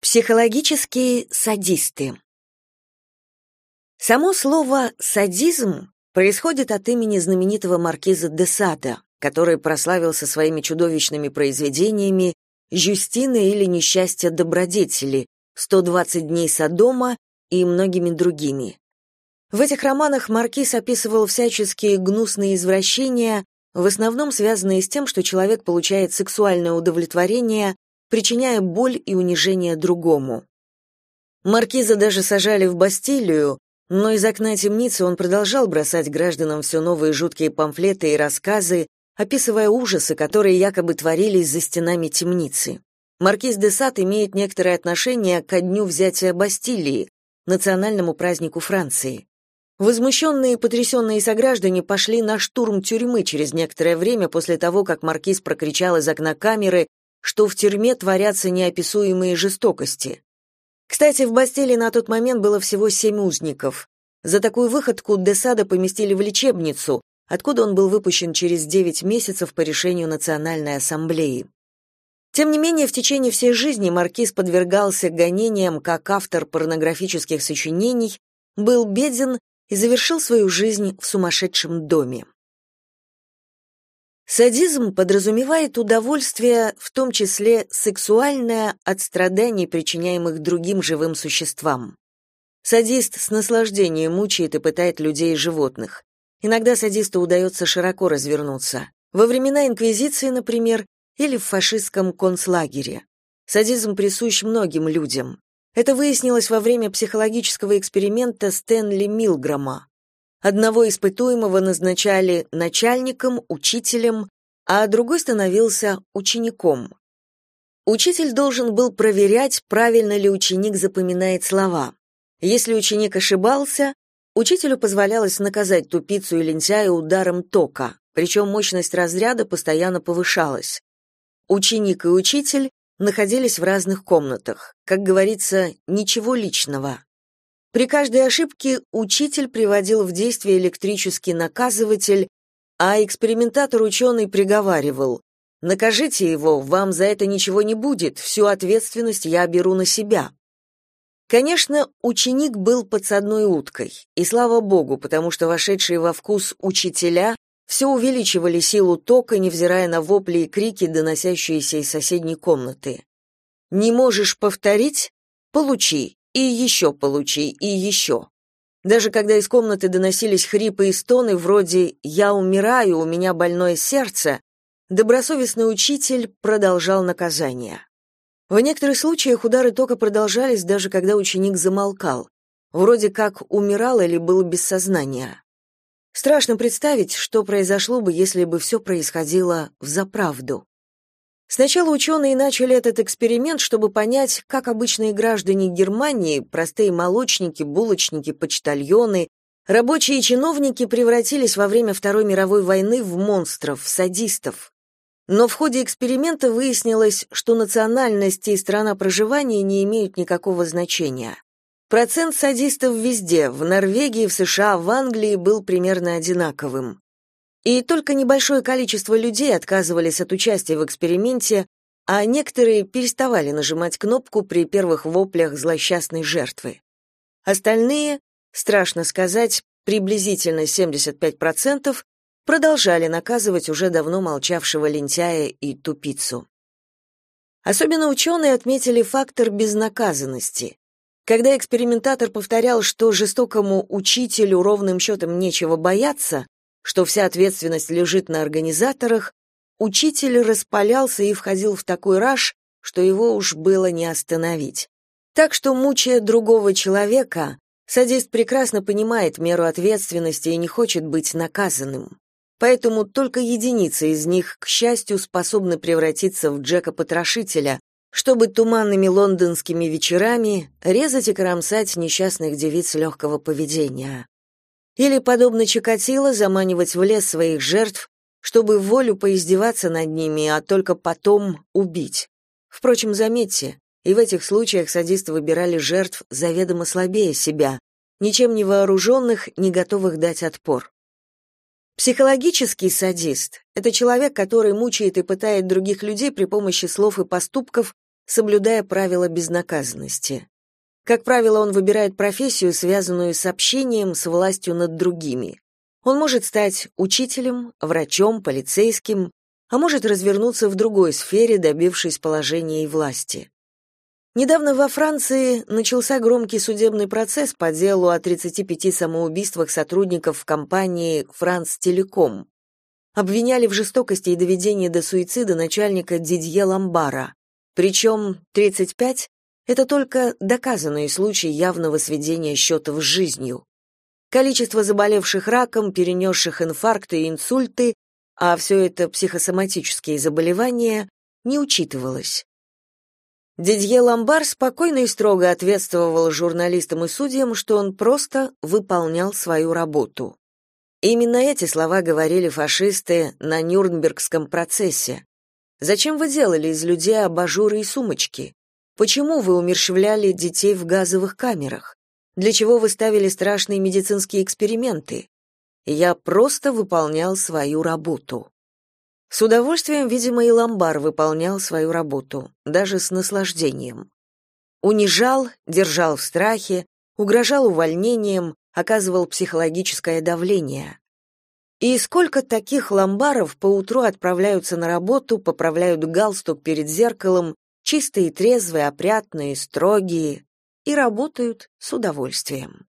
Психологические садисты. Само слово «садизм» происходит от имени знаменитого маркиза де Сада, который прославился своими чудовищными произведениями «Жюстина» или «Несчастье добродетели», «120 дней Содома» и многими другими. В этих романах маркиз описывал всяческие гнусные извращения, в основном связанные с тем, что человек получает сексуальное удовлетворение причиняя боль и унижение другому. Маркиза даже сажали в Бастилию, но из окна темницы он продолжал бросать гражданам все новые жуткие памфлеты и рассказы, описывая ужасы, которые якобы творились за стенами темницы. Маркиз де Сад имеет некоторое отношение ко дню взятия Бастилии, национальному празднику Франции. Возмущенные и потрясенные сограждане пошли на штурм тюрьмы через некоторое время после того, как маркиз прокричал из окна камеры что в тюрьме творятся неописуемые жестокости. Кстати, в Бастилии на тот момент было всего семь узников. За такую выходку Десада поместили в лечебницу, откуда он был выпущен через девять месяцев по решению Национальной ассамблеи. Тем не менее, в течение всей жизни маркиз подвергался гонениям как автор порнографических сочинений, был беден и завершил свою жизнь в сумасшедшем доме. Садизм подразумевает удовольствие, в том числе сексуальное, от страданий, причиняемых другим живым существам. Садист с наслаждением мучает и пытает людей и животных. Иногда садисту удается широко развернуться. Во времена Инквизиции, например, или в фашистском концлагере. Садизм присущ многим людям. Это выяснилось во время психологического эксперимента Стэнли Милгрома. Одного испытуемого назначали начальником, учителем, а другой становился учеником. Учитель должен был проверять, правильно ли ученик запоминает слова. Если ученик ошибался, учителю позволялось наказать тупицу и лентяя ударом тока, причем мощность разряда постоянно повышалась. Ученик и учитель находились в разных комнатах. Как говорится, ничего личного. При каждой ошибке учитель приводил в действие электрический наказыватель, а экспериментатор-ученый приговаривал «Накажите его, вам за это ничего не будет, всю ответственность я беру на себя». Конечно, ученик был подсадной уткой, и слава богу, потому что вошедшие во вкус учителя все увеличивали силу тока, невзирая на вопли и крики, доносящиеся из соседней комнаты. «Не можешь повторить? Получи, и еще получи, и еще. Даже когда из комнаты доносились хрипы и стоны вроде «я умираю, у меня больное сердце», добросовестный учитель продолжал наказание. В некоторых случаях удары тока продолжались даже когда ученик замолкал, вроде как умирал или был без сознания. Страшно представить, что произошло бы, если бы все происходило взаправду. Сначала ученые начали этот эксперимент, чтобы понять, как обычные граждане Германии, простые молочники, булочники, почтальоны, рабочие и чиновники превратились во время Второй мировой войны в монстров, в садистов. Но в ходе эксперимента выяснилось, что национальность и страна проживания не имеют никакого значения. Процент садистов везде, в Норвегии, в США, в Англии был примерно одинаковым. И только небольшое количество людей отказывались от участия в эксперименте, а некоторые переставали нажимать кнопку при первых воплях злосчастной жертвы. Остальные, страшно сказать, приблизительно 75%, продолжали наказывать уже давно молчавшего лентяя и тупицу. Особенно ученые отметили фактор безнаказанности. Когда экспериментатор повторял, что жестокому учителю ровным счетом нечего бояться, что вся ответственность лежит на организаторах, учитель распалялся и входил в такой раж, что его уж было не остановить. Так что, мучая другого человека, садист прекрасно понимает меру ответственности и не хочет быть наказанным. Поэтому только единицы из них, к счастью, способны превратиться в Джека-потрошителя, чтобы туманными лондонскими вечерами резать и кромсать несчастных девиц легкого поведения или, подобно Чикатило, заманивать в лес своих жертв, чтобы в волю поиздеваться над ними, а только потом убить. Впрочем, заметьте, и в этих случаях садисты выбирали жертв заведомо слабее себя, ничем не вооруженных, не готовых дать отпор. Психологический садист — это человек, который мучает и пытает других людей при помощи слов и поступков, соблюдая правила безнаказанности. Как правило, он выбирает профессию, связанную с общением с властью над другими. Он может стать учителем, врачом, полицейским, а может развернуться в другой сфере, добившись положения и власти. Недавно во Франции начался громкий судебный процесс по делу о 35 самоубийствах сотрудников компании «Франц Телеком». Обвиняли в жестокости и доведении до суицида начальника Дидье Ламбара. Причем 35 — это только доказанные случаи явного сведения счетов с жизнью. Количество заболевших раком, перенесших инфаркты и инсульты, а все это психосоматические заболевания, не учитывалось. Дидье Ламбар спокойно и строго ответствовал журналистам и судьям, что он просто выполнял свою работу. Именно эти слова говорили фашисты на Нюрнбергском процессе. Зачем вы делали из людей абажуры и сумочки? Почему вы умерщвляли детей в газовых камерах? Для чего вы ставили страшные медицинские эксперименты? Я просто выполнял свою работу. С удовольствием, видимо, и Ламбар выполнял свою работу, даже с наслаждением. Унижал, держал в страхе, угрожал увольнением, оказывал психологическое давление. И сколько таких ламбаров поутру отправляются на работу, поправляют галстук перед зеркалом, чистые, трезвые, опрятные, строгие, и работают с удовольствием.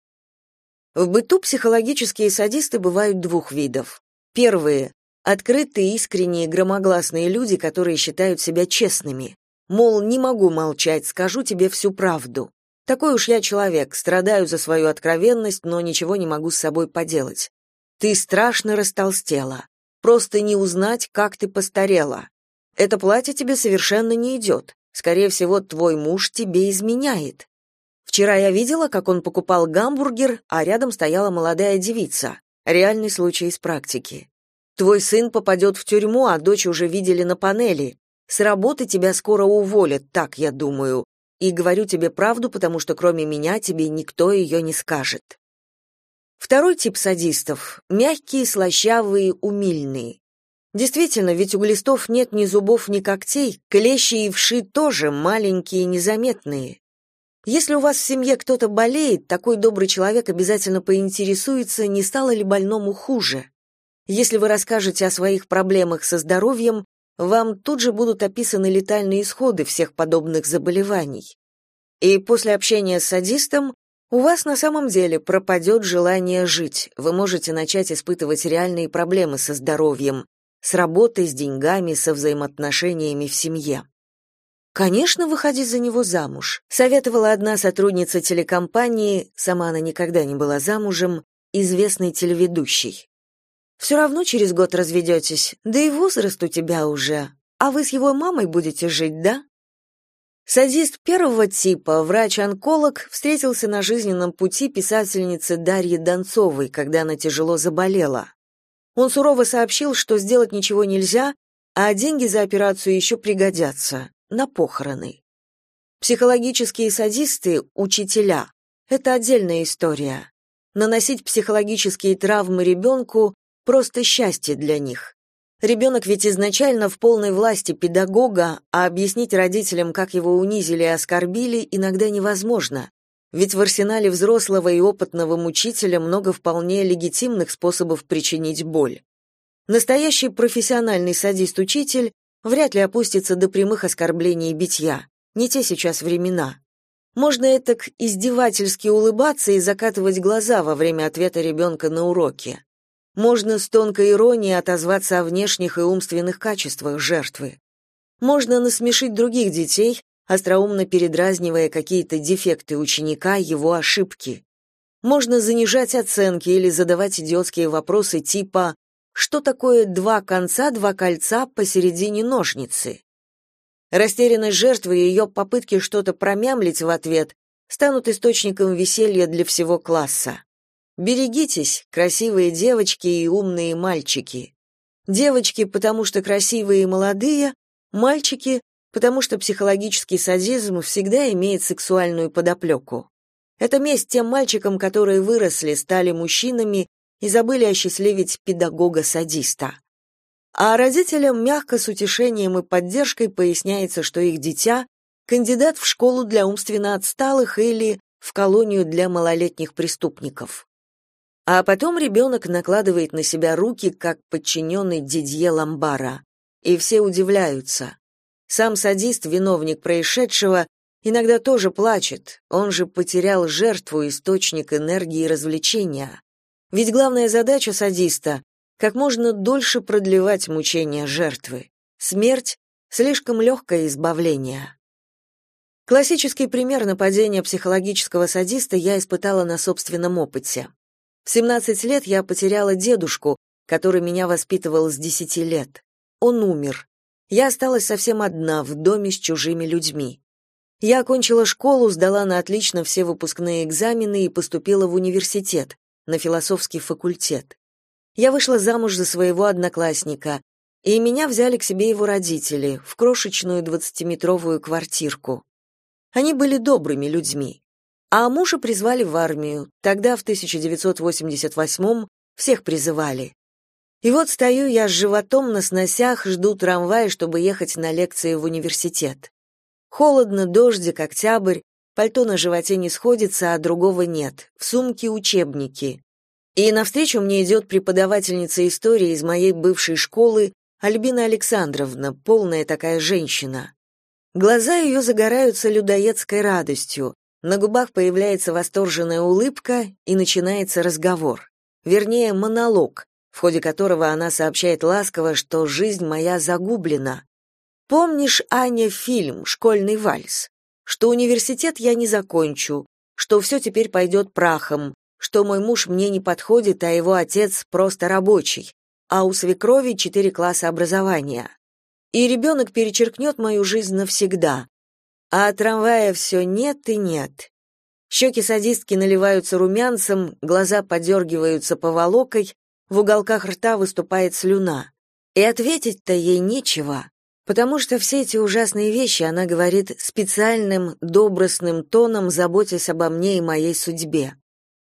В быту психологические садисты бывают двух видов. Первые Открытые, искренние, громогласные люди, которые считают себя честными. Мол, не могу молчать, скажу тебе всю правду. Такой уж я человек, страдаю за свою откровенность, но ничего не могу с собой поделать. Ты страшно растолстела. Просто не узнать, как ты постарела. Это платье тебе совершенно не идет. Скорее всего, твой муж тебе изменяет. Вчера я видела, как он покупал гамбургер, а рядом стояла молодая девица. Реальный случай из практики. Твой сын попадет в тюрьму, а дочь уже видели на панели. С работы тебя скоро уволят, так я думаю. И говорю тебе правду, потому что кроме меня тебе никто ее не скажет. Второй тип садистов — мягкие, слащавые, умильные. Действительно, ведь у глистов нет ни зубов, ни когтей, клещи и вши тоже маленькие и незаметные. Если у вас в семье кто-то болеет, такой добрый человек обязательно поинтересуется, не стало ли больному хуже. Если вы расскажете о своих проблемах со здоровьем, вам тут же будут описаны летальные исходы всех подобных заболеваний. И после общения с садистом у вас на самом деле пропадет желание жить. Вы можете начать испытывать реальные проблемы со здоровьем, с работой, с деньгами, со взаимоотношениями в семье. Конечно, выходить за него замуж, советовала одна сотрудница телекомпании, сама она никогда не была замужем, известный телеведущий. Все равно через год разведетесь, да и возраст у тебя уже. А вы с его мамой будете жить, да? Садист первого типа, врач-онколог, встретился на жизненном пути писательницы Дарьи Донцовой, когда она тяжело заболела. Он сурово сообщил, что сделать ничего нельзя, а деньги за операцию еще пригодятся, на похороны. Психологические садисты — учителя. Это отдельная история. Наносить психологические травмы ребенку просто счастье для них. Ребенок ведь изначально в полной власти педагога, а объяснить родителям, как его унизили и оскорбили, иногда невозможно. Ведь в арсенале взрослого и опытного мучителя много вполне легитимных способов причинить боль. Настоящий профессиональный садист-учитель вряд ли опустится до прямых оскорблений и битья. Не те сейчас времена. Можно этак издевательски улыбаться и закатывать глаза во время ответа ребенка на уроке. Можно с тонкой иронией отозваться о внешних и умственных качествах жертвы. Можно насмешить других детей, остроумно передразнивая какие-то дефекты ученика, его ошибки. Можно занижать оценки или задавать идиотские вопросы типа «Что такое два конца, два кольца посередине ножницы?» Растерянность жертвы и ее попытки что-то промямлить в ответ станут источником веселья для всего класса. Берегитесь, красивые девочки и умные мальчики. Девочки, потому что красивые и молодые, мальчики, потому что психологический садизм всегда имеет сексуальную подоплеку. Это месть тем мальчикам, которые выросли, стали мужчинами и забыли осчастливить педагога-садиста. А родителям мягко с утешением и поддержкой поясняется, что их дитя кандидат в школу для умственно отсталых или в колонию для малолетних преступников. А потом ребенок накладывает на себя руки, как подчиненный Дидье Ламбара. И все удивляются. Сам садист, виновник происшедшего, иногда тоже плачет, он же потерял жертву, источник энергии и развлечения. Ведь главная задача садиста — как можно дольше продлевать мучения жертвы. Смерть — слишком легкое избавление. Классический пример нападения психологического садиста я испытала на собственном опыте. В 17 лет я потеряла дедушку, который меня воспитывал с 10 лет. Он умер. Я осталась совсем одна в доме с чужими людьми. Я окончила школу, сдала на отлично все выпускные экзамены и поступила в университет, на философский факультет. Я вышла замуж за своего одноклассника, и меня взяли к себе его родители в крошечную двадцатиметровую квартирку. Они были добрыми людьми. А мужа призвали в армию. Тогда, в 1988-м, всех призывали. И вот стою я с животом на сносях, жду трамвая, чтобы ехать на лекции в университет. Холодно, дождик, октябрь, пальто на животе не сходится, а другого нет. В сумке учебники. И навстречу мне идет преподавательница истории из моей бывшей школы, Альбина Александровна, полная такая женщина. Глаза ее загораются людоедской радостью. На губах появляется восторженная улыбка, и начинается разговор. Вернее, монолог, в ходе которого она сообщает ласково, что жизнь моя загублена. Помнишь, Аня, фильм «Школьный вальс»? Что университет я не закончу, что все теперь пойдет прахом, что мой муж мне не подходит, а его отец просто рабочий, а у свекрови четыре класса образования. И ребенок перечеркнет мою жизнь навсегда, а трамвая все нет и нет. Щеки садистки наливаются румянцем, глаза подергиваются поволокой, в уголках рта выступает слюна. И ответить-то ей нечего, потому что все эти ужасные вещи она говорит специальным, добростным тоном, заботясь обо мне и моей судьбе.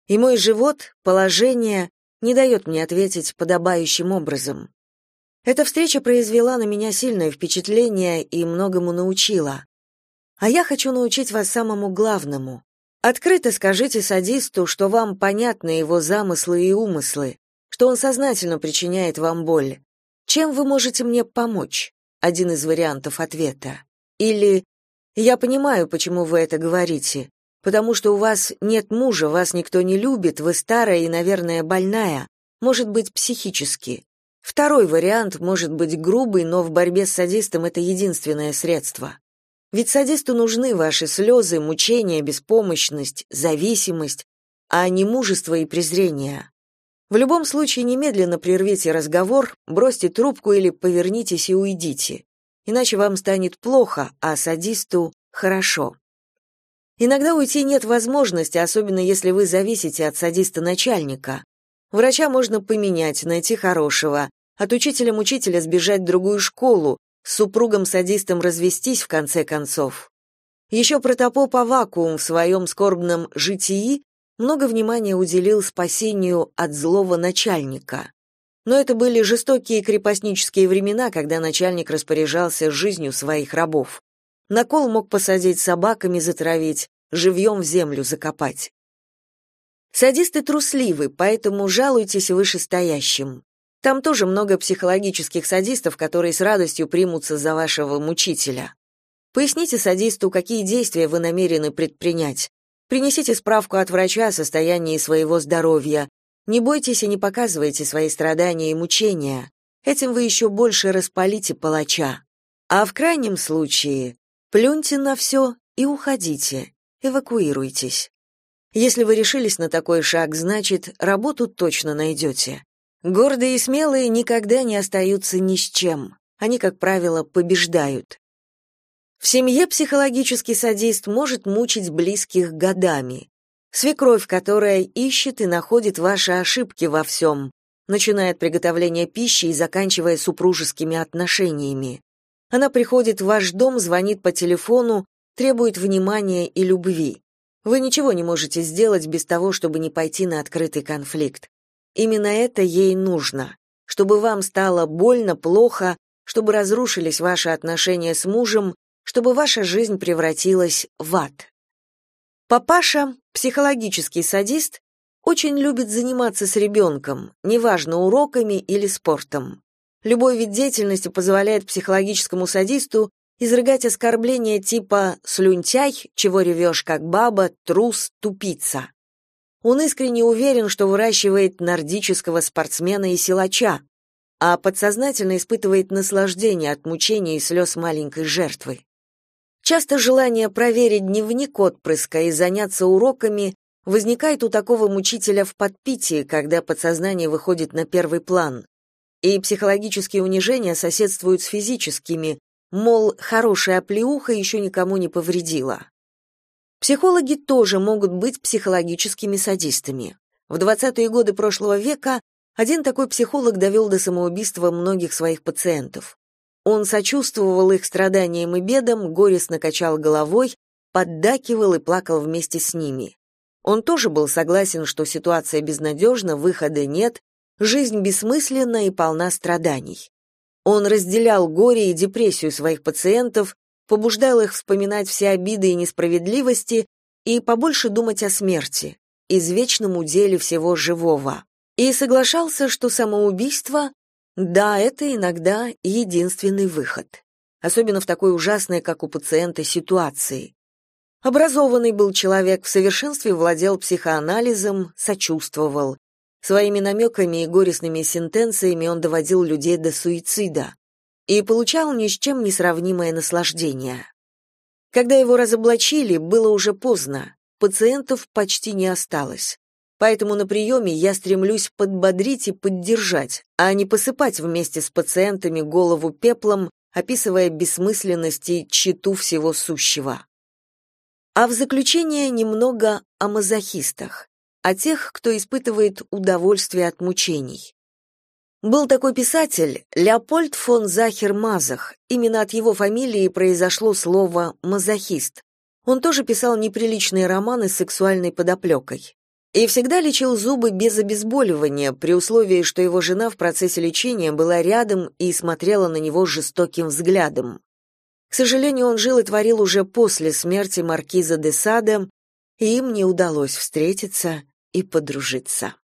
И мой живот, положение, не дает мне ответить подобающим образом. Эта встреча произвела на меня сильное впечатление и многому научила. А я хочу научить вас самому главному. Открыто скажите садисту, что вам понятны его замыслы и умыслы, что он сознательно причиняет вам боль. Чем вы можете мне помочь? Один из вариантов ответа. Или я понимаю, почему вы это говорите, потому что у вас нет мужа, вас никто не любит, вы старая и, наверное, больная, может быть, психически. Второй вариант может быть грубый, но в борьбе с садистом это единственное средство. Ведь садисту нужны ваши слезы, мучения, беспомощность, зависимость, а не мужество и презрение. В любом случае немедленно прервите разговор, бросьте трубку или повернитесь и уйдите. Иначе вам станет плохо, а садисту хорошо. Иногда уйти нет возможности, особенно если вы зависите от садиста-начальника. Врача можно поменять, найти хорошего, от учителя-мучителя сбежать в другую школу, с супругом-садистом развестись в конце концов. Еще протопоп Авакуум в своем скорбном «Житии» много внимания уделил спасению от злого начальника. Но это были жестокие крепостнические времена, когда начальник распоряжался жизнью своих рабов. На кол мог посадить собаками, затравить, живьем в землю закопать. Садисты трусливы, поэтому жалуйтесь вышестоящим. Там тоже много психологических садистов, которые с радостью примутся за вашего мучителя. Поясните садисту, какие действия вы намерены предпринять. Принесите справку от врача о состоянии своего здоровья. Не бойтесь и не показывайте свои страдания и мучения. Этим вы еще больше распалите палача. А в крайнем случае плюньте на все и уходите, эвакуируйтесь. Если вы решились на такой шаг, значит, работу точно найдете. Гордые и смелые никогда не остаются ни с чем. Они, как правило, побеждают. В семье психологический садист может мучить близких годами. Свекровь, которая ищет и находит ваши ошибки во всем, начиная от приготовления пищи и заканчивая супружескими отношениями. Она приходит в ваш дом, звонит по телефону, требует внимания и любви. Вы ничего не можете сделать без того, чтобы не пойти на открытый конфликт. Именно это ей нужно, чтобы вам стало больно, плохо, чтобы разрушились ваши отношения с мужем, чтобы ваша жизнь превратилась в ад. Папаша, психологический садист, очень любит заниматься с ребенком, неважно, уроками или спортом. Любой вид деятельности позволяет психологическому садисту изрыгать оскорбления типа «слюнтяй», «чего ревешь как баба», «трус», «тупица». Он искренне уверен, что выращивает нордического спортсмена и силача, а подсознательно испытывает наслаждение от мучений и слез маленькой жертвы. Часто желание проверить дневник отпрыска и заняться уроками возникает у такого мучителя в подпитии, когда подсознание выходит на первый план. И психологические унижения соседствуют с физическими, мол, хорошая оплеуха еще никому не повредила. Психологи тоже могут быть психологическими садистами. В 20-е годы прошлого века один такой психолог довел до самоубийства многих своих пациентов. Он сочувствовал их страданиям и бедам, горестно качал головой, поддакивал и плакал вместе с ними. Он тоже был согласен, что ситуация безнадежна, выхода нет, жизнь бессмысленна и полна страданий. Он разделял горе и депрессию своих пациентов, побуждал их вспоминать все обиды и несправедливости и побольше думать о смерти, извечном уделе всего живого. И соглашался, что самоубийство да, это иногда единственный выход. Особенно в такой ужасной, как у пациента, ситуации. Образованный был человек, в совершенстве владел психоанализом, сочувствовал. Своими намеками и горестными сентенциями он доводил людей до суицида и получал ни с чем не сравнимое наслаждение. Когда его разоблачили, было уже поздно, пациентов почти не осталось. Поэтому на приеме я стремлюсь подбодрить и поддержать, а не посыпать вместе с пациентами голову пеплом, описывая бессмысленность и тщету всего сущего. А в заключение немного о мазохистах, о тех, кто испытывает удовольствие от мучений. Был такой писатель Леопольд фон Захер-Мазах. Именно от его фамилии произошло слово «мазохист». Он тоже писал неприличные романы с сексуальной подоплекой и всегда лечил зубы без обезболивания, при условии, что его жена в процессе лечения была рядом и смотрела на него жестоким взглядом. К сожалению, он жил и творил уже после смерти маркиза де Сада, и им не удалось встретиться и подружиться.